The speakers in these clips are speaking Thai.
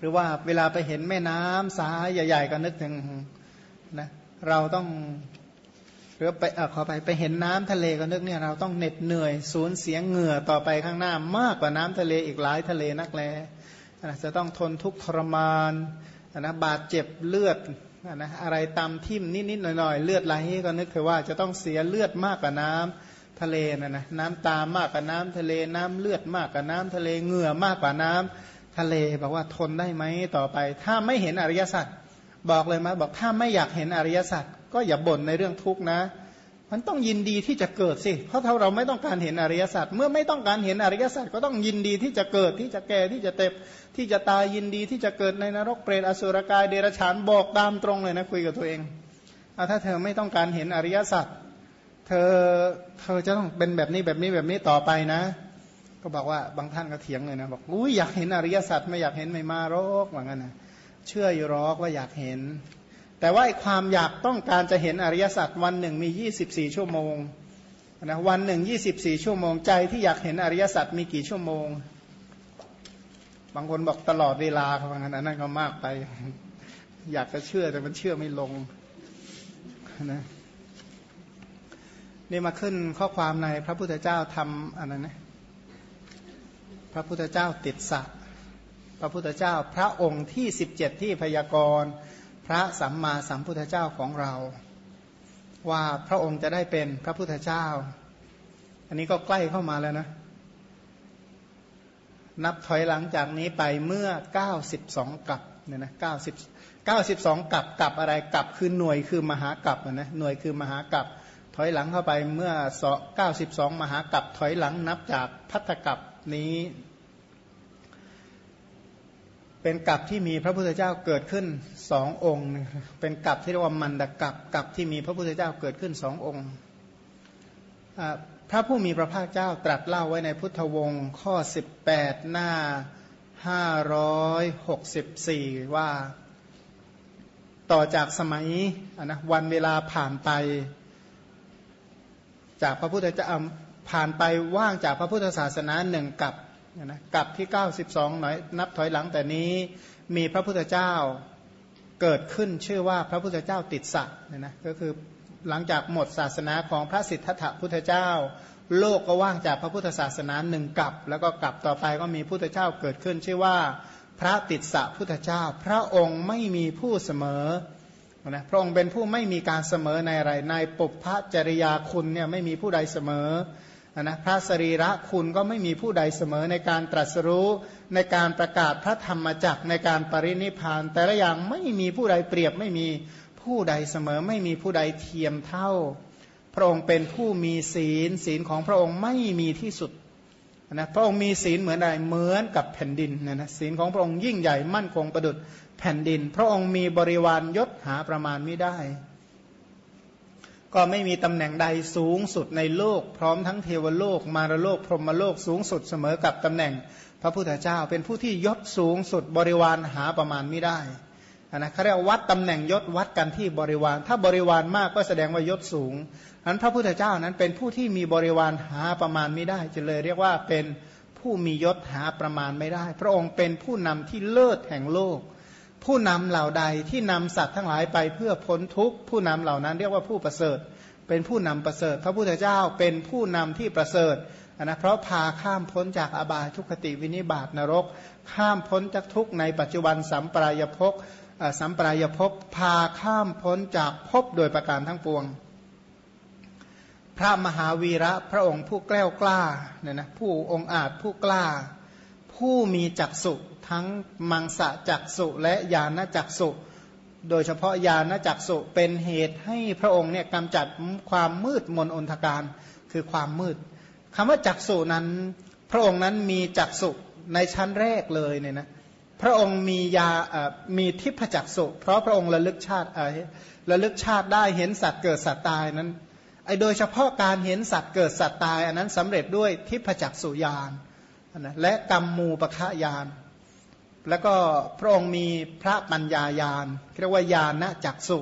หรือว่าเวลาไปเห็นแม่น้ำสายใหญ่ๆก็นึกถึงนะเราต้องหรือไปอขอไปไปเห็นน้ำทะเลก็นึกเนี่ยเราต้องเหน็ดเหนื่อยสูญเสียเหงื่อต่อไปข้างหน้ามากกว่าน้ำทะเลอีกหลายทะเลนักแลจะต้องทนทุกข์ทรมานนะบาดเจ็บเลือดนะอะไรตามทิ่มนิดๆหน่อยๆเลือดไหลก็นึกถือว่าจะต้องเสียเลือดมากกว่าน้ำทะเลนะนะน้ำตามากกว่าน้ำทะเลน้ำเลือดมากกว่าน้ำทะเลเหงื่อมากกว่าน้ำ ทะเลบอกว่าทนได้ไหมต่อไป ถ้าไม่เห็นอริยสัจบอกเลยมาบอกถ้าไม่อยากเห็นอริยสัจก็อย่าบ่นในเรื่องทุกข์นะ มันต้องยินดีที่จะเกิดสิ เพราะถ้าเราไม่ต้องการเห็นอริยสัจเมื่อไม่ต้องการเห็นอริยสัจก็ต้องยินดีที่จะเกิดที่จะแก่ที่จะเต็บที่จะตายยินดีที่จะเกิดในนรกเปรตอสุรกายเดรัจฉานบอกตามตรงเลยนะคุยกับตัวเองเอาถ้าเธอไม่ต้องการเห็นอริยสัจเธอเธอจะต้องเป็นแบบนี้แบบนี้แบบนี้ต่อไปนะ ก็บอกว่าบางท่านก็เถียงเลยนะบอกอุ้ยอยากเห็นอริยสัจไม่อยากเห็นไม่มาโรคเหมือนกันนะเชื่ออยู่รอกว่าอยากเห็น แต่ว่าความอยากต้องการจะเห็นอริยสัจวันหนึ่งมี 24 ชั่วโมงนะวันหนึ่ง 24 ชั่วโมงใจที่อยากเห็นอริยสัจมีกี่ชั่วโมง บางคนบอกตลอดเวลาเขาบอกงั้นนั่นก็มากไป อยากจะเชื่อแต่มันเชื่อไม่ลงนะนี่มาขึ้นข้อความในพระพุทธเจ้าทำอันนั้นนะ พระพุทธเจ้าติดสะ พระพุทธเจ้าพระองค์ที่สิบเจ็ดที่พยากรณ์พระสัมมาสัมพุทธเจ้าของเรา ว่าพระองค์จะได้เป็นพระพุทธเจ้า อันนี้ก็ใกล้เข้ามาแล้วนะ นับถอยหลังจากนี้ไปเมื่อ 92 กับเนี่ยนะ90 92กับกับอะไรกับคือหน่วยคือมหากับนะหน่วยคือมหากับถอยหลังเข้าไปเมื่อ92 มหากับถอยหลังนับจากพัทธกับ นี้เป็นกับ ที่มีพระพุทธเจ้าเกิดขึ้นสององค์ เป็นกับที่เรียกว่ามันดกับกับที่มีพระพุทธเจ้าเกิดขึ้นสององค์ พระผู้มีพระภาคเจ้าตรัสเล่าไว้ในพุทธวงศ์ข้อ 18 หน้า 564 ว่า ต่อจากสมัยนะวันเวลาผ่านไป จากพระพุทธเจ้า ผ่านไปว่างจากพระพุทธศาสนาหนึ่งกับนะกับที่ 92หน่อยนับถอยหลังแต่นี้มีพระพุทธเจ้าเกิดขึ้นชื่อว่าพระพุทธเจ้าติดสัตเนี่ยนะก็คือหลังจากหมดศาสนาของพระสิทธัตถพุทธเจ้า โลกก็ว่างจากพระพุทธศาสนาหนึ่งกับ แล้วก็กลับต่อไปก็มีพุทธเจ้าเกิดขึ้น ชื่อว่าพระติสสะพุทธเจ้า พระองค์ไม่มีผู้เสมอนะพระองค์เป็นผู้ไม่มีการเสมอในอะไรในปุพพจริยาคุณเนี่ยไม่มีผู้ใดเสมอ นะพระสรีระคุณก็ไม่มีผู้ใดเสมอในการตรัสรู้ในการประกาศพระธรรมจักในการปรินิพาน แต่ละอย่างไม่มีผู้ใดเปรียบไม่มีผู้ใดเสมอไม่มีผู้ใดเทียมเท่า พระองค์เป็นผู้มีศีลศีลของพระองค์ไม่มีที่สุดนะพระองค์มีศีลเหมือนใดเหมือนกับแผ่นดินนะนะศีลของพระองค์ยิ่งใหญ่มั่นคงประดุดแผ่นดิน พระองค์มีบริวารยศหาประมาณไม่ได้ ก็ไม่มีตำแหน่งใดสูงสุดในโลก พร้อมทั้งเทวโลก มารโลก พรหมโลกสูงสุดเสมอกับตำแหน่ง พระพุทธเจ้าเป็นผู้ที่ยศสูงสุดบริวารหาประมาณไม่ได้นะเขาเรียกวัดตำแหน่งยศวัดกันที่บริวาร ถ้าบริวารมากก็แสดงว่ายศสูงนั้นพระพุทธเจ้านั้นเป็นผู้ที่มีบริวารหาประมาณไม่ได้จะเลยเรียกว่าเป็นผู้มียศหาประมาณไม่ได้ พระองค์เป็นผู้นำที่เลิศแห่งโลก ผู้นำเหล่าใดที่นำสัตว์ทั้งหลายไปเพื่อพ้นทุกข์ผู้นำเหล่านั้นเรียกว่าผู้ประเสริฐ เป็นผู้นำประเสริฐ พระพุทธเจ้าเป็นผู้นำที่ประเสริฐนะเพราะพาข้ามพ้นจากอบายทุกขติวินิบาตนรก ข้ามพ้นจากทุกในปัจจุบันสัมปรายภพสัมปรายภพพาข้ามพ้นจากภพโดยประการทั้งปวง พระมหาวีระพระองค์ผู้แกล้วกล้าเนี่ยนะผู้องอาจผู้กล้า ผู้มีจักสุทั้งมังสะจักสุและญาณจักสุโดยเฉพาะญาณจักสุเป็นเหตุให้พระองค์เนี่ยกำจัดความมืดมนอนทการคือความมืดคำว่าจักสุนั้น พระองค์นั้นมีจักสุในชั้นแรกเลยเนี่ยนะพระองค์มียามีทิพจักสุเพราะพระองค์ระลึกชาติระลึกชาติได้เห็นสัตว์เกิดสัตว์ตายนั้นไอโดยเฉพาะการเห็นสัตว์เกิดสัตว์ตาย อันนั้นสำเร็จด้วยทิพจักสุยาน นะและกรรมมูปะคะยาน แล้วก็พระองค์มีพระปัญญายานเรียกว่าญาณจักสุ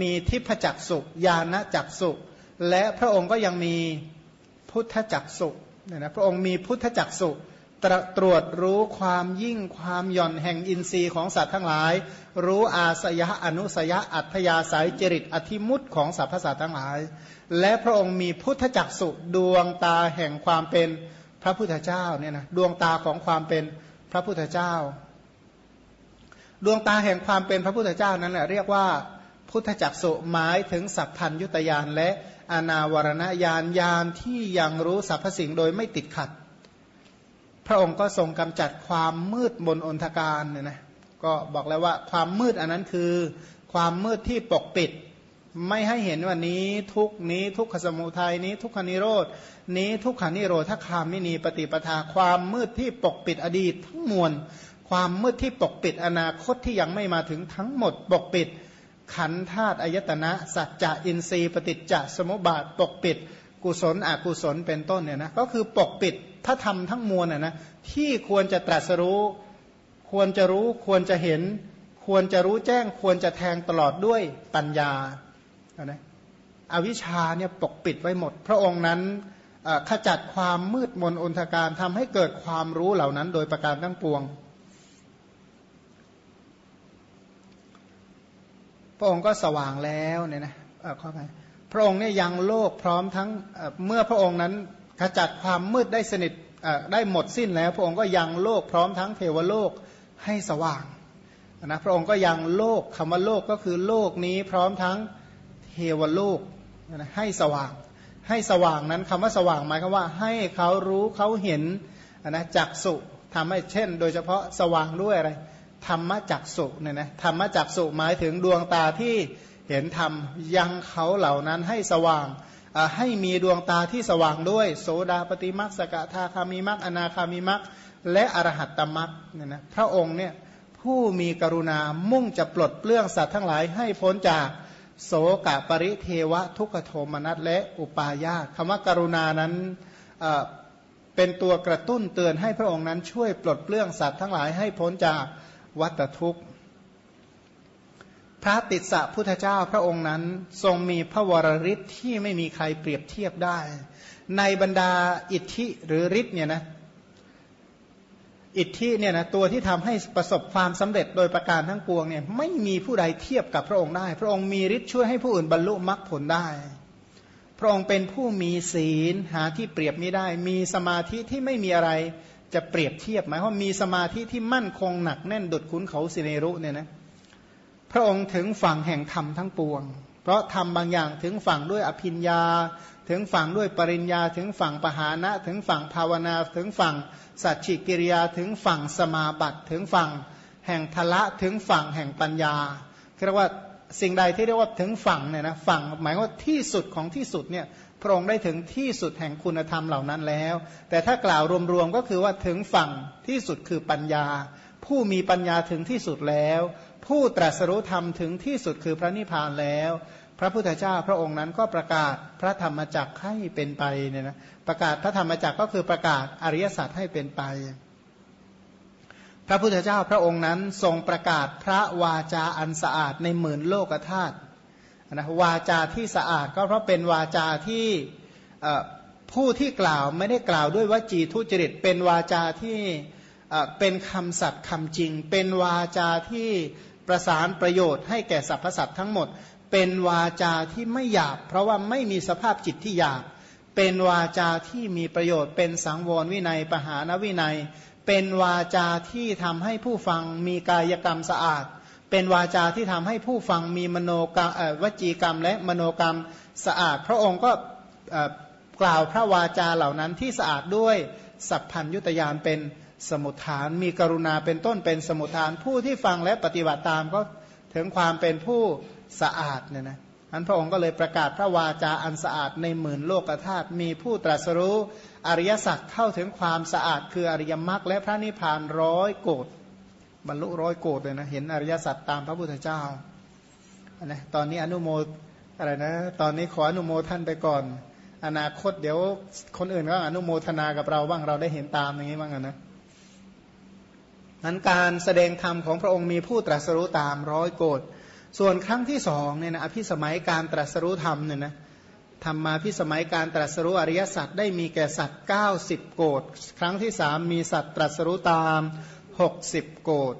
มีทิพจักสุญาณจักสุและพระองค์ก็ยังมีพุทธจักสุเนี่ยนะพระองค์มีพุทธจักสุตรตรวจรู้ความยิ่งความหย่อนแห่งอินทรีย์ของสัตว์ทั้งหลาย รู้อาสยะอนุสยะอัธยาศัยจริตอธิมุตของสรรพสัตว์ทั้งหลาย และพระองค์มีพุทธจักสุดวงตาแห่งความเป็น พระพุทธเจ้าเนี่ยนะดวงตาของความเป็นพระพุทธเจ้า ดวงตาแห่งความเป็นพระพุทธเจ้านั้นแหละเรียกว่า พุทธจักสุหมายถึงสัพพัญยุตยานและอนาวรณญาณญาณที่ยังรู้สรรพสิ่งโดยไม่ติดขัด พระองค์ก็ทรงกำจัดความมืดบนอนทการเนี่ยนะก็บอกแล้วว่าความมืดอันนั้นคือ ความมืดที่ปกปิด ไม่ให้เห็นว่านี้ทุกนี้ทุกขสมุทัยนี้ทุกขนิโรดนี้ทุกขานิโรธคามินีปฏิปทาความมืดที่ปกปิดอดีตทั้งมวล ความมืดที่ปกปิดอนาคตที่ยังไม่มาถึงทั้งหมดปกปิด ขันธาตุอายตนะสัจจะอินทรีย์ปฏิจจสมุปบาทปกปิด กุศลอกุศลเป็นต้นเนี่ยนะก็คือปกปิดพระธรรมทั้งมวลน่ะนะที่ควรจะตรัสรู้ ควรจะรู้ควรจะเห็น ควรจะรู้แจ้งควรจะแทงตลอดด้วยปัญญา นะอวิชชาเนี่ยปกปิดไว้หมด พระองค์นั้นขจัดความมืดมนอนทการทำให้เกิดความรู้เหล่านั้น โดยประการทั้งปวง พระองค์ก็สว่างแล้วเนี่ยนะข้อไปพระองค์เนี่ยยังโลกพร้อมทั้งเมื่อพระองค์นั้นขจัดความมืดได้สนิทได้หมดสิ้นแล้ว พระองค์ก็ยังโลกพร้อมทั้งเทวโลกให้สว่างนะพระองค์ก็ยังโลกคำว่าโลกก็คือโลกนี้พร้อมทั้งเเทวโลกให้สว่าง ให้สว่างนั้นคำว่าสว่างหมายความว่า ให้เขารู้เขาเห็นนะจักสุทำให้เช่น โดยเฉพาะสว่างด้วยอะไรธรรมจักสุเนี่ยนะธรรมจักสุหมายถึงดวงตาที่เห็นธรรมยังเขาเหล่านั้นให้สว่างให้มีดวงตาที่สว่างด้วย โสดาปฏิมักสกทาคามิมักอนาคามิมักและอรหัตตมักเนี่ยนะพระองค์เนี่ยผู้มีกรุณามุ่งจะปลดเปลื้องสัตว์ทั้งหลายให้พ้นจาก โสกะปริเทวะทุกขโทมนัสและอุปาญาตคำว่ากรุณานั้นเป็นตัวกระตุ้นเตือนให้พระองค์นั้นช่วยปลดเปลื้องสัตว์ทั้งหลายให้พ้นจากวัตทุกข์พระติสสะพุทธเจ้าพระองค์นั้นทรงมีพระวรริศที่ไม่มีใครเปรียบเทียบได้ ในบรรดาอิทธิหรือฤทธิ์เนี่ยนะ อิทธิเนี่ยนะตัวที่ทำให้ประสบความสำเร็จโดยประการทั้งปวงเนี่ยไม่มีผู้ใดเทียบกับพระองค์ได้ พระองค์มีฤทธิ์ช่วยให้ผู้อื่นบรรลุมรรคผลได้ พระองค์เป็นผู้มีศีลหาที่เปรียบไม่ได้ มีสมาธิที่ไม่มีอะไรจะเปรียบเทียบหมายว่ามีสมาธิที่มั่นคงหนักแน่นดุดขุนเขาสิเนรุเนี่ยนะพระองค์ถึงฝั่งแห่งธรรมทั้งปวง เพราะทำบางอย่างถึงฝั่งด้วยอภิญญา ถึงฝั่งด้วยปริญญา ถึงฝั่งปหานะ ถึงฝั่งภาวนา ถึงฝั่งสัจฉิกิริยา ถึงฝั่งสมาบัติ ถึงฝั่งแห่งทละ ถึงฝั่งแห่งปัญญาเรียกว่าสิ่งใดที่เรียกว่าถึงฝั่งเนี่ยนะฝั่งหมายว่าที่สุดของที่สุดเนี่ยพระองค์ได้ถึงที่สุดแห่งคุณธรรมเหล่านั้นแล้ว แต่ถ้ากล่าวรวมๆก็คือว่าถึงฝั่งที่สุดคือปัญญา ผู้มีปัญญาถึงที่สุดแล้ว ผู้ตรัสรู้ธรรมถึงที่สุดคือพระนิพพานแล้ว พระพุทธเจ้าพระองค์นั้นก็ประกาศพระธรรมจักรให้เป็นไปเนี่ยนะประกาศพระธรรมจักรก็คือประกาศอริยสัจให้เป็นไป พระพุทธเจ้าพระองค์นั้นทรงประกาศพระวาจาอันสะอาดในหมื่นโลกธาตุนะวาจาที่สะอาดก็เพราะเป็นวาจาที่ผู้ที่กล่าวไม่ได้กล่าวด้วยวจีทุจริตเป็นวาจาที่ เป็นคำสัตย์คำจริง เป็นวาจาที่ประสานประโยชน์ให้แก่สรรพสัตว์ทั้งหมด เป็นวาจาที่ไม่หยาบ เพราะว่าไม่มีสภาพจิตที่หยาบ เป็นวาจาที่มีประโยชน์ เป็นสังวรวินัยปหานวินัย เป็นวาจาที่ทำให้ผู้ฟังมีกายกรรมสะอาด เป็นวาจาที่ทำให้ผู้ฟังมีมโนกรรมวจีกรรมและมโนกรรมสะอาด พระองค์ก็กล่าวพระวาจาเหล่านั้นที่สะอาดด้วยสัพพัญยุตยานเป็น สมุทฐานมีกรุณาเป็นต้นเป็นสมุทฐานผู้ที่ฟังและปฏิบัติตามก็ถึงความเป็นผู้สะอาดเนี่ยนะอันพระองค์ก็เลยประกาศพระวาจาอันสะอาดในหมื่นโลกธาตุมีผู้ตรัสรู้อริยสัจเข้าถึงความสะอาด คืออริยมรรคและพระนิพพานร้อยโกดบรรลุร้อยโกดเลยนะเห็นอริยสัจตามพระพุทธเจ้านะตอนนี้อนุโมอะไรนะตอนนี้ขออนุโมท่านไปก่อน อนาคตเดี๋ยวคนอื่นก็อนุโมทนากับเราบ้างเราได้เห็นตามอย่างนี้บ้างนะ นั้นการแสดงธรรมของพระองค์มีผู้ตรัสรู้ตามร้อยโกดส่วนครั้งที่สองเนี่ยนะอภิสมัยการตรัสรู้ธรรมเนี่ยนะธรรมาพิสมัยการตรัสรู้อริยสัจได้มีแก่สัตว์90 โกดครั้งที่สามมีสัตว์ตรัสรู้ตาม 60 โกด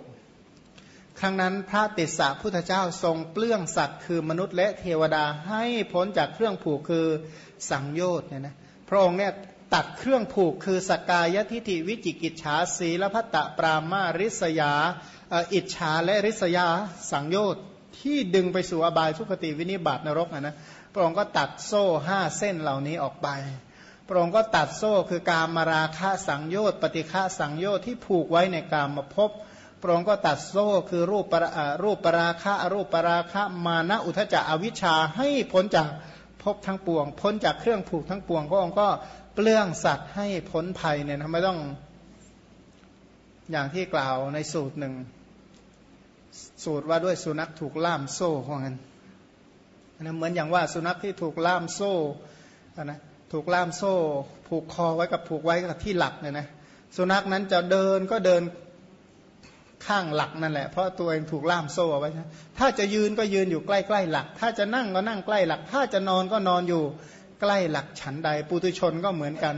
ครั้งนั้นพระติสสะพุทธเจ้าทรงเปลื้องสัตว์คือมนุษย์และเทวดาให้พ้นจากเครื่องผูกคือสังโยชน์เนี่ยนะพระองค์เนี่ย ตัดเครื่องผูกคือสกายทิฐิวิจิกิจฉาสีลพัตตปรามาริษยาอิจฉาและริษยาสังโยชน์ที่ดึงไปสู่อบายทุคติวินิบาตนรกนะนะพระองค์ก็ตัดโซ่ห้าเส้นเหล่านี้ออกไป พระองค์ก็ตัดโซ่คือการมาราคะสังโยชน์ปฏิฆะสังโยชน์ที่ผูกไว้ในการมาพบพระองค์ก็ตัดโซ่คือรูปปร,รูปปราคะรูปปราคะมานะอุทจักอวิชชาให้พ้นจากพบทั้งปวง พ้นจากเครื่องผูกทั้งปวง พระองค์ก็ เปลื้องสัตว์ให้พ้นภัยเนี่ยนะไม่ต้องอย่างที่กล่าวในสูตรหนึ่ง สูตรว่าด้วยสุนัขถูกล่ามโซ่ว่างั้นนะเหมือนอย่างว่าสุนัขที่ถูกล่ามโซ่นะถูกล่ามโซ่ ผูกคอไว้กับผูกไว้กับที่หลักเนี่ยนะสุนัขนั้นจะเดินก็เดินข้างหลักนั่นแหละเพราะตัวเองถูกล่ามโซ่เอาไว้ถ้าจะยืนก็ยืนอยู่ใกล้ๆหลัก ถ้าจะนั่งก็นั่งใกล้หลัก ถ้าจะนอนก็นอนอยู่ ใกล้หลักฉันใดปุตุชนก็เหมือนกัน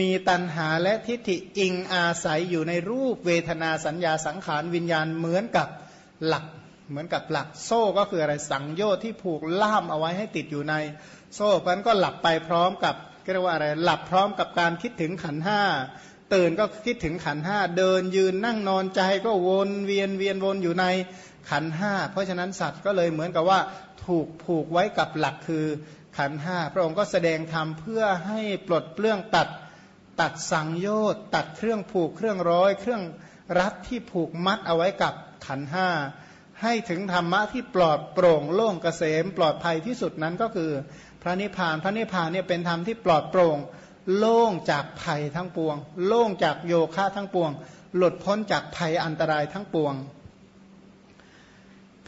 มีตันหาและทิฏฐิอิงอาศัยอยู่ในรูปเวทนาสัญญาสังขารวิญญาณเหมือนกับหลัก เหมือนกับหลัก โซ่ก็คืออะไรสังโยชน์ที่ผูกล่ามเอาไว้ให้ติดอยู่ใน โซ่พันก็หลับไปพร้อมกับเรียกว่าอะไรหลับพร้อมกับการคิดถึงขันห้าตื่นก็คิดถึงขันห้าเดินยืนนั่งนอนใจก็วนเวียนเวียนวนอยู่ในขันห้าเพราะฉะนั้นสัตว์ก็เลยเหมือนกับว่าถูกผูกไว้กับหลักคือขันห้าพระองค์ก็แสดงธรรมเพื่อให้ปลดเปลื้องตัดตัดสังโยชน์ตัดเครื่องผูกเครื่องร้อย เครื่องรัดที่ผูกมัดเอาไว้กับขันห้าให้ถึงธรรมะที่ปลอดโปร่งโล่งเกษม ปลอดภัยที่สุดนั้นก็คือ พระนิพพานพระนิพพานเนี่ยเป็นธรรมที่ปลอดโปร่ง โล่งจากภัยทั้งปวง โล่งจากโยคะทั้งปวง หลุดพ้นจากภัยอันตรายทั้งปวง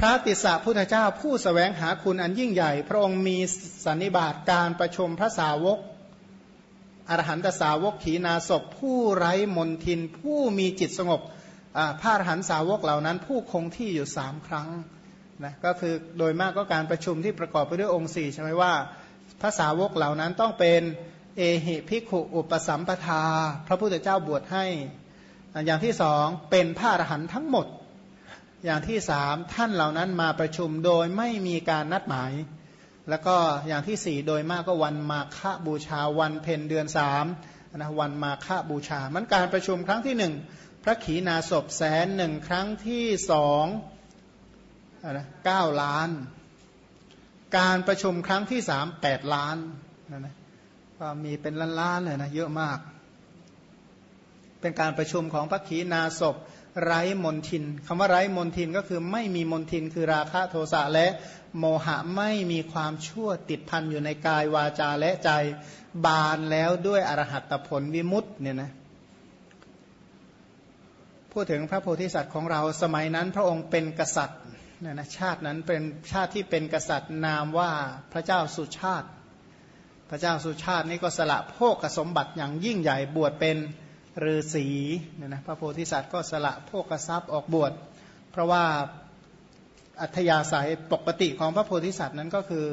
พระติสสะพุทธเจ้าผู้สแสวงหาคุณอันยิ่งใหญ่ พระองค์มีสันนิบาตการประชุมพระสาวกอรหันตสาวกขีนาศพผู้ไร้มนทิน ผู้มีจิตสงบพระอรหันตสาวกเหล่านั้น ผู้คงที่อยู่สามครั้งนะก็คือโดยมากก็การประชุมที่ประกอบไปด้วยองค์สี่ใช่ไหมว่าพระสาวกเหล่านั้นต้องเป็นเอหิพิขุอุปสัมปทา พระพุทธเจ้าบวชให้ อย่างที่สองเป็นพระอรหันต์ทั้งหมด อย่างที่สามท่านเหล่านั้นมาประชุมโดยไม่มีการนัดหมาย แล้วก็อย่างที่สี่โดยมากก็วันมาฆบูชาวันเพ็ญเดือนสามนะวันมาฆบูชา มันการประชุมครั้งที่หนึ่งพระขีณาสพแสนหนึ่งครั้งที่สองนะเก้าล้าน การประชุมครั้งที่สามแปดล้านนะนะก็มีเป็นล้านๆเลยนะเยอะมาก เป็นการประชุมของพระขีณาสพ ไร้มนทินคำว่าไร้มนทินก็คือไม่มีมนทินคือราคะโทสะและโมหะไม่มีความชั่วติดพันอยู่ในกายวาจาและใจบานแล้วด้วยอรหัตผลวิมุตต์เนี่ยนะพูดถึงพระโพธิสัตว์ของเราสมัยนั้นพระองค์เป็นกษัตริย์เนี่ยนะชาตินั้นเป็นชาติที่เป็นกษัตริย์นามว่าพระเจ้าสุชาติ พระเจ้าสุชาตินี้ก็สละโภกสมบัติอย่างยิ่งใหญ่บวชเป็น ฤาษีเนี่ยนะพระโพธิสัตว์ก็สละโภกทรัพย์ออกบวช เพราะว่าอัธยาศัยปกติของพระโพธิสัตว์นั้นก็คือ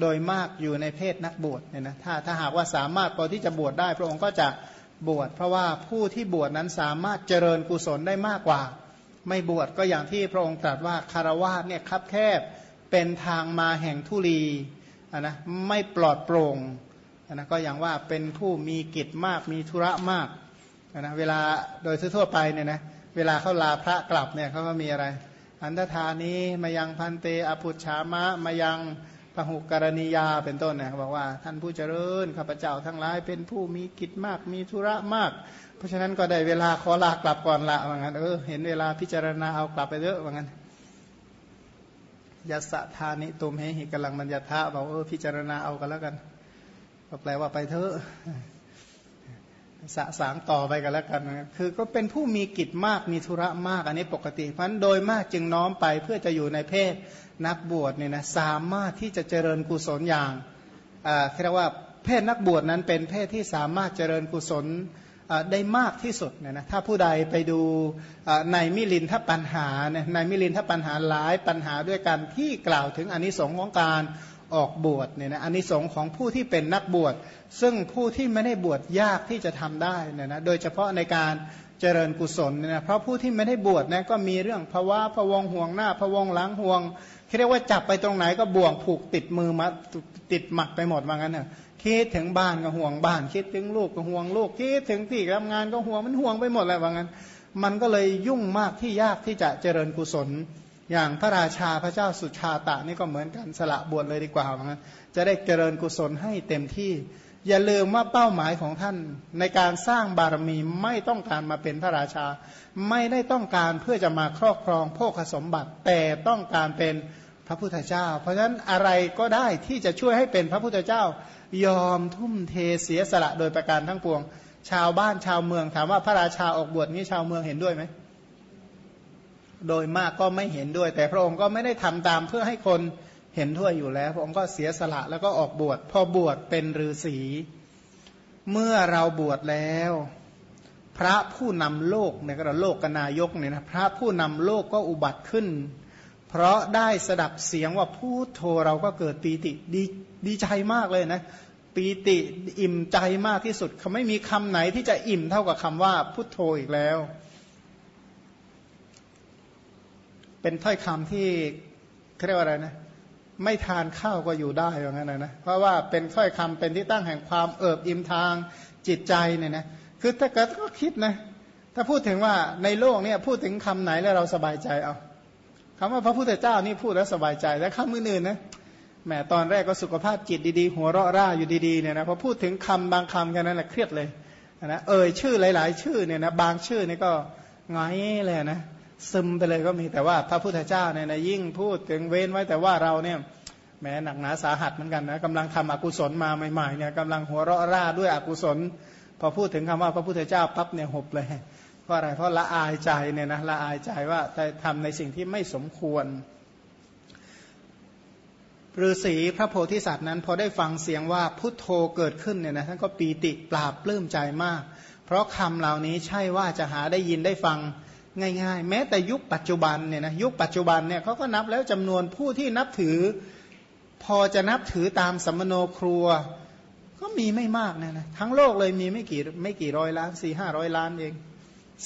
โดยมากอยู่ในเพศนักบวชเนี่ยนะถ้าถ้าหากว่าสามารถพอที่จะบวชได้ พระองค์ก็จะบวช เพราะว่าผู้ที่บวชนั้นสามารถเจริญกุศลได้มากกว่า ไม่บวชก็อย่างที่พระองค์ตรัสว่าคารวะเนี่ยคับแคบเป็นทางมาแห่งทุลีนะไม่ปลอดโปร่งนะก็อย่างว่าเป็นผู้มีกิจมากมีธุระมาก นะเวลาโดยทั่วไปเนี่ยนะเวลาเขาลาพระกลับเนี่ยเขาก็มีอะไร อันธานี้มายังพันเตอภุชามะมายังพหุกรณียาเป็นต้นเนี่ยเขาบอกว่าท่านผู้เจริญข้าพเจ้าทั้งหลายเป็นผู้มีกิจมากมีธุระมาก เพราะฉะนั้นก็ได้เวลาขอลากลับก่อนละว่างั้นเออเห็นเวลาพิจารณาเอากลับไปเยอะว่างั้นยัสธานิตุมเหหิกำลังมัญญาทะบอกเออพิจารณาเอากันแล้วกันก็แปลว่าไปเถอะ สะสางต่อไปกันแล้วกันคือก็เป็นผู้มีกิจมากมีธุระมากอันนี้ปกติ เพราะนั้นโดยมากจึงน้อมไปเพื่อจะอยู่ในเพศนักบวชเนี่ยนะสามารถที่จะเจริญกุศลอย่างอ่าเรียกว่าเพศนักบวชนั้นเป็นเพศที่สามารถเจริญกุศลได้มากที่สุดเนี่ยนะถ้าผู้ใดไปดูในมิลินทปัญหาเนี่ยในมิลินทปัญหาหลายปัญหาด้วยกันที่กล่าวถึงอนนิสงส์ของการ ออกบวชเนี่ยนะอันนี้สงของผู้ที่เป็นนักบวช ซึ่งผู้ที่ไม่ได้บวชยากที่จะทำได้เนี่ยนะโดยเฉพาะในการเจริญกุศลเนี่ยนะเพราะผู้ที่ไม่ได้บวชนะก็มีเรื่องภาวะพวงห่วงหน้าพวงหลังห่วงเรียกว่าจับไปตรงไหนก็บ่วงผูกติดมือมาติดหมักไปหมดว่างั้นเน่ะคิดถึงบ้านก็ห่วงบ้าน คิดถึงลูกก็ห่วงลูกคิดถึงที่ทำงานก็ห่วงมันห่วงไปหมดเลยว่างั้น มันก็เลยยุ่งมากที่ยากที่จะเจริญกุศล อย่างพระราชาพระเจ้าสุชาตะนี่ก็เหมือนกันสละบวชเลยดีกว่าว่างั้นจะได้เจริญกุศลให้เต็มที่ อย่าลืมว่าเป้าหมายของท่านในการสร้างบารมีไม่ต้องการมาเป็นพระราชา ไม่ได้ต้องการเพื่อจะมาครอบครองโภคสมบัติแต่ต้องการเป็นพระพุทธเจ้า เพราะฉะนั้นอะไรก็ได้ที่จะช่วยให้เป็นพระพุทธเจ้ายอมทุ่มเทเสียสละโดยประการทั้งปวง ชาวบ้านชาวเมืองถามว่าพระราชาออกบวชนี้ชาวเมืองเห็นด้วยไหม โดยมากก็ไม่เห็นด้วย แต่พระองค์ก็ไม่ได้ทำตามเพื่อให้คนเห็นด้วยอยู่แล้ว พระองค์ก็เสียสละแล้วก็ออกบวชพอบวชเป็นฤาษีเมื่อเราบวชแล้ว พระผู้นำโลกเนี่ยก็โลกกนายกเนี่ยนะพระผู้นำโลกก็อุบัติขึ้น เพราะได้สดับเสียงว่าพูดโทเราก็เกิดปีติดีดีใจมากเลยนะปีติอิ่มใจมากที่สุดเขาไม่มีคำไหนที่จะอิ่มเท่ากับคำว่าพุทโธอีกแล้ว เป็นถ้อยคำที่เรียกว่าอะไรนะ ไม่ทานข้าวก็อยู่ได้อย่างนั้นนะเพราะว่าเป็นถ้อยคำเป็นที่ตั้งแห่งความเอิบอิ่มทางจิตใจเนี่ยนะคือถ้าเกิดก็คิดนะถ้าพูดถึงว่าในโลกเนี่ยพูดถึงคำไหนแล้วเราสบายใจเอาคำว่าพระพุทธเจ้านี่พูดแล้วสบายใจแต่คำอื่นๆนะแหมตอนแรกก็สุขภาพจิตดีๆ หัวเราะร่าอยู่ดีๆเนี่ยนะพอพูดถึงคำบางคำแค่นั้นแหละเครียดเลยนะเอ่ยชื่อหลาย ๆ ชื่อเนี่ยนะบางชื่อนี่ก็งอยเลยนะ ซึมไปเลยก็มีแต่ว่าพระพุทธเจ้าเนี่ยนะยิ่งพูดถึงเว้นไว้แต่ว่าเราเนี่ยแม้หนักหนาสาหัสเหมือนกันนะกำลังทำอกุศลมาใหม่ๆเนี่ยกำลังหัวเราะร่าด้วยอกุศล พอพูดถึงคำว่าพระพุทธเจ้าปั๊บเนี่ยหบเลยเพราะอะไรเพราะละอายใจเนี่ยนะละอายใจว่าจะทำในสิ่งที่ไม่สมควรฤาษีพระโพธิสัตว์นั้น พอได้ฟังเสียงว่าพุทโธเกิดขึ้นเนี่ยนะท่านก็ปีติปราบปลื้มใจมาก เพราะคำเหล่านี้ใช่ว่าจะหาได้ยินได้ฟัง ง่ายๆ แม้แต่ยุคปัจจุบันเนี่ยนะยุคปัจจุบันเนี่ยเขาก็นับแล้วจำนวนผู้ที่นับถือ พอจะนับถือตามสัมมโนครัว ก็มีไม่มากนะนะทั้งโลกเลยมีไม่กี่ไม่กี่ร้อยล้านสี่ห้าร้อยล้านเอง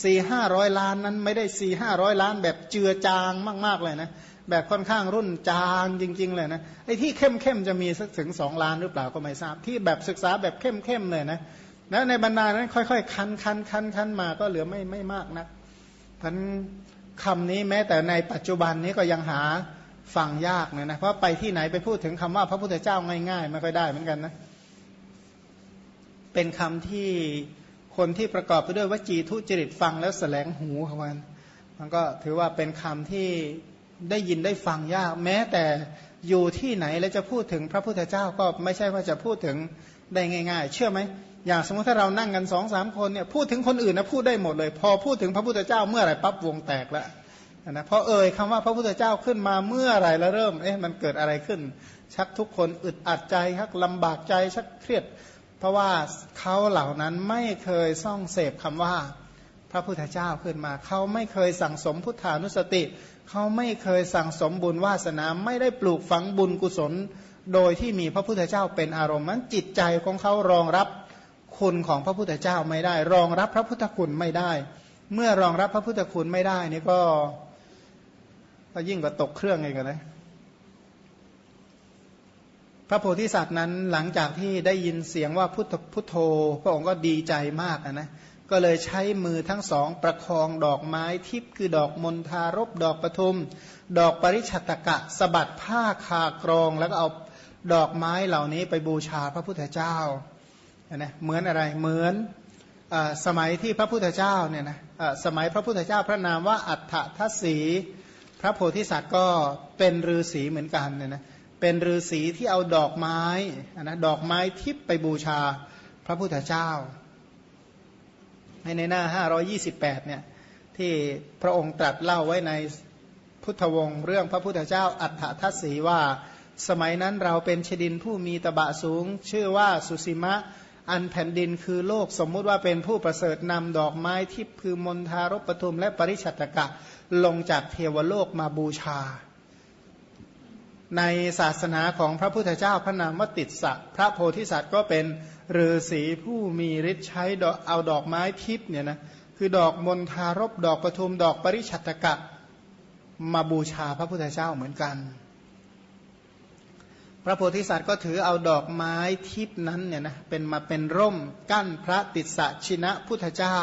สี่ห้าร้อยล้านนั้นไม่ได้สี่ห้าร้อยล้านแบบเจือจางมากๆเลยนะแบบค่อนข้างรุ่นจางจริง ๆ เลยนะไอ้ที่เข้มเข้มจะมีสักถึงสองล้านหรือเปล่าก็ไม่ทราบที่แบบศึกษาแบบเข้มเข้มเลยนะแล้วในบรรดานั้นค่อยๆ คันคันคันคันมาก็เหลือไม่ไม่มากนะ พันคำนี้แม้แต่ในปัจจุบันนี้ก็ยังหาฟังยากเลยนะเพราะไปที่ไหนไปพูดถึงคำว่าพระพุทธเจ้าง่ายๆไม่ค่อยได้เหมือนกันนะเป็นคำที่คนที่ประกอบไปด้วยวจีทุจริตฟังแล้วแสลงหูของมันมันก็ถือว่าเป็นคำที่ได้ยินได้ฟังยาก แม้แต่อยู่ที่ไหนแล้วจะพูดถึงพระพุทธเจ้าก็ไม่ใช่ว่าจะพูดถึงได้ง่าย ๆ เชื่อไหม อย่างสมมติถ้าเรานั่งกันสองสามคนเนี่ยพูดถึงคนอื่นนะพูดได้หมดเลย พอพูดถึงพระพุทธเจ้าเมื่อไหร่ปั๊บวงแตกแล้วนะพอเอ่ยคำว่าพระพุทธเจ้าขึ้นมาเมื่อไหร่แล้วเริ่มเอ๊ะมันเกิดอะไรขึ้น ชักทุกคนอึดอัดใจชักลำบากใจชักเครียด เพราะว่าเขาเหล่านั้นไม่เคยซ่องเสพคำว่าพระพุทธเจ้าขึ้นมา เขาไม่เคยสั่งสมพุทธานุสติ เขาไม่เคยสั่งสมบุญวาสนาไม่ได้ปลูกฝังบุญกุศล โดยที่มีพระพุทธเจ้าเป็นอารมณ์นั้นจิตใจของเขารองรับ คุณของพระพุทธเจ้าไม่ได้ รองรับพระพุทธคุณไม่ได้ เมื่อรองรับพระพุทธคุณไม่ได้นี่ก็ก็ยิ่งกว่าตกเครื่องเองนะพระโพธิสัตว์นั้นหลังจากที่ได้ยินเสียงว่าพุทธพุทโธ พระองค์ก็ดีใจมากนะก็เลยใช้มือทั้งสองประคองดอกไม้ทิพย์คือดอกมณฑารบดอกปทุม ดอกปริชัตกะสะบัดผ้าคากรอง แล้วก็เอาดอกไม้เหล่านี้ไปบูชาพระพุทธเจ้า นะเหมือนอะไรเหมือนอสมัยที่พระพุทธเจ้าเนี่ยนะสมัยพระพุทธเจ้าพระนามว่าอัฏฐทัศสีพระโพธิสัตว์ก็เป็นฤาษีเหมือนกันเนี่ยนะเป็นฤาษีที่เอาดอกไม้นะดอกไม้ทิพไปบูชาพระพุทธเจ้าในหน้า 528เนี่ยที่พระองค์ตรัสเล่าไว้ในพุทธวงศ์เรื่องพระพุทธเจ้าอัฏฐทัศสีว่า สมัยนั้นเราเป็นชดินผู้มีตบะสูง ชื่อว่าสุสิมะ อันแผ่นดินคือโลกสมมุติว่าเป็นผู้ประเสริฐนำดอกไม้ทิพคือมณฑารปทุมและปริชัตกะลงจากเทวโลกมาบูชา ในศาสนาของพระพุทธเจ้าพระนามวติดสะพระโพธิสัตว์ก็เป็นฤาษีผู้มีฤทธิ์ใช้เอาดอกไม้ทิพย์เนี่ยนะคือดอกมณฑารบดอกปทุมดอกปริชัตกะมาบูชาพระพุทธเจ้าเหมือนกัน พระโพธิสัตว์ก็ถือเอาดอกไม้ทิพนั้นเนี่ยนะเป็นมาเป็นร่มกั้นพระติสชินะพุทธเจ้า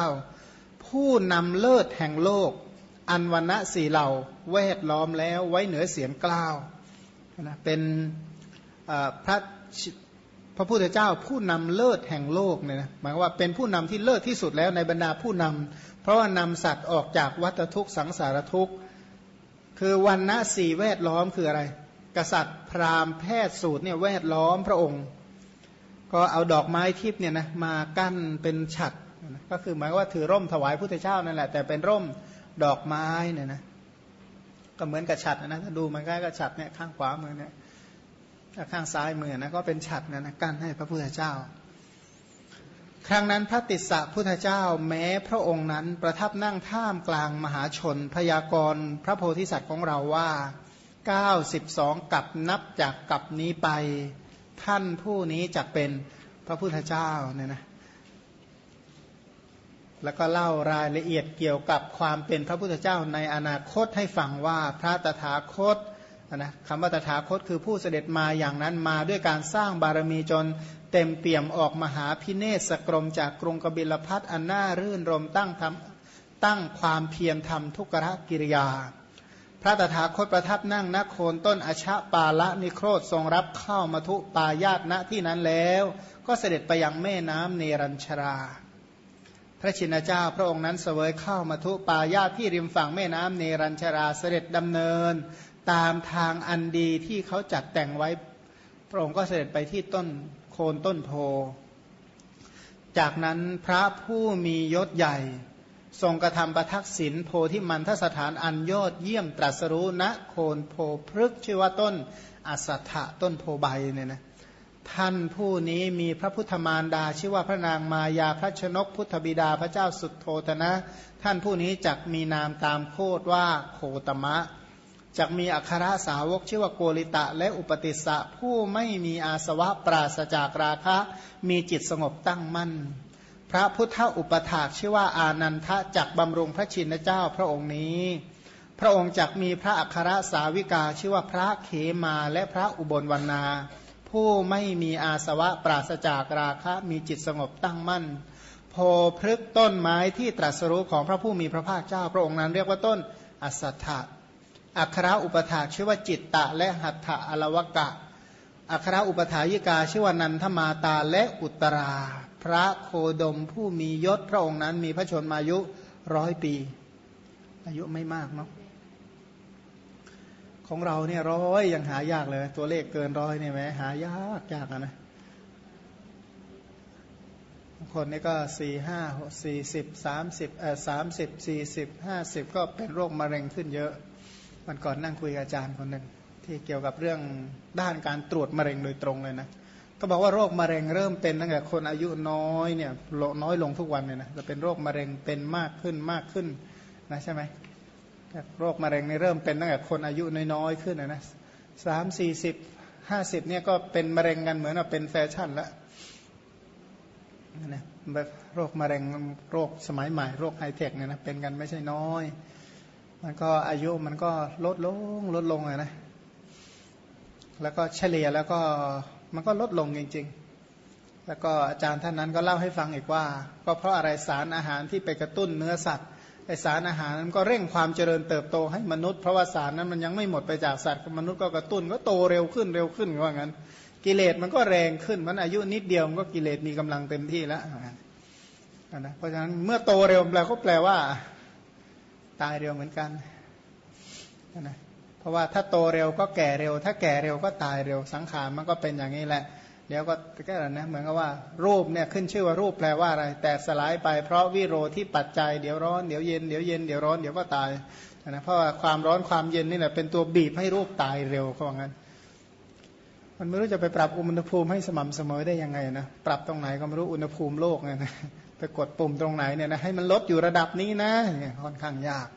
ผู้นำเลิศแห่งโลก อันวันณะสี่เหล่าแวดล้อมแล้วไว้เหนือเสียงกล้าวนะเป็นพระพระพุทธเจ้าผู้นำเลิศแห่งโลกเนี่ยนะหมายว่าเป็นผู้นำที่เลิศที่สุดแล้วในบรรดาผู้นำเพราะว่านำสัตว์ออกจากวัฏทุกข์สังสารทุกข์คือวันณะสี่แวดล้อมคืออะไร กษัตริย์พราหมณ์แพทย์สูตรเนี่ยแวดล้อมพระองค์ ก็เอาดอกไม้ทิพย์เนี่ยนะมากั้นเป็นฉัดก็คือหมายว่าถือร่มถวายพุทธเจ้านั่นแหละ แต่เป็นร่มดอกไม้เนี่ยนะก็เหมือนกับฉัดนะถ้าดูมันใกล้กับฉัดเนี่ยข้างขวามือเนี่ยข้างซ้ายมือนะก็เป็นฉัดนะนะกั้นให้พระพุทธเจ้า ครั้งนั้นพระติสสะพุทธเจ้าแม้พระองค์นั้นประทับนั่งท่ามกลางมหาชนพยากรณ์พระโพธิสัตว์ของเราว่า 92 กับนับจากกับนี้ไป ท่านผู้นี้จะเป็นพระพุทธเจ้าเนี่ยนะแล้วก็เล่ารายละเอียดเกี่ยวกับความเป็นพระพุทธเจ้าในอนาคตให้ฟังว่าพระตถาคตนะคำว่าตถาคตคือผู้เสด็จมาอย่างนั้นมาด้วยการสร้างบารมีจนเต็มเปี่ยมออกมหาพิเนศกรมจากกรุงกบิลพัทอันน่ารื่นรมตั้งทำตั้งความเพียรทำทุกขกิริยา พระตถาคตประทับนั่งนโคนต้นอชะปาละนิโครธทรงรับเข้ามาทุปายาตณที่นั้นแล้ว ก็เสด็จไปยังแม่น้ำเนรัญชรา พระชินเจ้าพระองค์นั้นเสวยเข้ามาทุปายาที่ริมฝั่งแม่น้ำเนรัญชราเสด็จดำเนิน ตามทางอันดีที่เขาจัดแต่งไว้ พระองค์ก็เสด็จไปที่ต้นโคนต้นโพ จากนั้นพระผู้มียศใหญ่ ทรงกระทำประทักษิณโพธิมันทสถานอันยอดเยี่ยมตรัสรู้ณโคนโพพฤกชื่อว่าต้นอสัตถะต้นโพใบเนี่ยนะท่านผู้นี้มีพระพุทธมารดา ชื่อว่าพระนางมายาพระชนกพุทธบิดาพระเจ้าสุดโทตนะ ท่านผู้นี้จักมีนามตามโคดว่าโคตมะจักมีอัครสาวกชื่อว่าโกริตะ และอุปติสะผู้ไม่มีอาสวะปราศจากราคะ มีจิตสงบตั้งมั่น พระพุทธอุปถากชื่อว่าอานันทะจักบำรุงพระชินเจ้าพระองค์นี้ พระองค์จักมีพระอัครสาวิกาชื่อว่าพระเขมาและพระอุบลวรรณา ผู้ไม่มีอาสวะปราศจากราคะมีจิตสงบตั้งมั่น โพพฤกต้นไม้ที่ตรัสรู้ของพระผู้มีพระภาคเจ้า พระองค์นั้นเรียกว่าต้นอัสถะอัคราอุปถาชื่อว่าจิตตะและหัตถะอลวกะ อัคราอุปถายิกาชื่อว่านันทมาตาและอุตรา พระโคดมผู้มียศพระองค์นั้นมีพระชนมายุร้อยปี อายุไม่มากเนาะของเราเนี่ยร้อยยังหายากเลย ตัวเลขเกินร้อยเนี่ยไหมหายากยากนะคนนี้ก็สี่ห้าสี่สิบสามสิบเออสามสิบสี่สิบห้าสิบก็เป็นโรคมะเร็งขึ้นเยอะวันก่อนนั่งคุยกับอาจารย์คนหนึ่งที่เกี่ยวกับเรื่องด้านการตรวจมะเร็งโดยตรงเลยนะ ก็บอกว่าโรคมะเร็งเริ่มเป็นตั้งแต่คนอายุน้อยเนี่ยน้อยลงทุกวันเนี่ยนะจะเป็นโรคมะเร็งเป็นมากขึ้นมากขึ้นนะใช่ไหมโรคมะเร็งในเริ่มเป็นตั้งแต่คนอายุน้อยๆขึ้นนะสามสี่สิบห้าสิบเนี่ยก็เป็นมะเร็งกันเหมือนว่าเป็นแฟชั่นแล้วนะแบบโรคมะเร็งโรคสมัยใหม่โรคไฮเทคเนี่ยนะเป็นกันไม่ใช่น้อย มันก็อายุมันก็ลดลงลดลงเลยนะแล้วก็เฉลี่ยแล้วก็ มันก็ลดลงจริง ๆ แล้วก็อาจารย์ท่านนั้นก็เล่าให้ฟังอีกว่า ก็เพราะอะไรสารอาหารที่ไปกระตุ้นเนื้อสัตว์ไอสารอาหารนั้นก็เร่งความเจริญเติบโตให้มนุษย์เพราะว่าสารนั้นมันยังไม่หมดไปจากสัตว์มนุษย์ก็กระตุ้นก็โตเร็วขึ้นเร็วขึ้นว่างั้น กิเลสมันก็แรงขึ้นมันอายุนิดเดียวมันก็กิเลสมีกำลังเต็มที่แล้วนะเพราะฉะนั้นเมื่อโตเร็วแปลก็แปลว่า ตายเร็วเหมือนกันนะ ราะว่าถ้าโตเร็วก็แก่เร็ว ถ้าแก่เร็วก็ตายเร็วสังขารมันก็เป็นอย่างนี้แหละเดี๋ยวก็แก้แล้วนะเหมือนกับว่ารูปเนี่ยขึ้นชื่อว่ารูปแปลว่าอะไร แตกสลายไปเพราะวิโรที่ปัจจัยเดี๋ยวร้อนเดี๋ยวเย็นเดี๋ยวเย็นเดี๋ยวร้อนเดี๋ยวก็ตายนะเพราะว่าความร้อนความเย็นนี่แหละเป็นตัวบีบให้รูปตายเร็วเขาบอกงั้น มันไม่รู้จะไปปรับอุณหภูมิให้สม่ำเสมอได้ยังไงนะปรับตรงไหนก็ไม่รู้อุณหภูมิโลกเนี่ยนะไปกดปุ่มตรงไหนเนี่ยนะให้มันลดอยู่ระดับนี้นะเนี่ยค่อนข้างยาก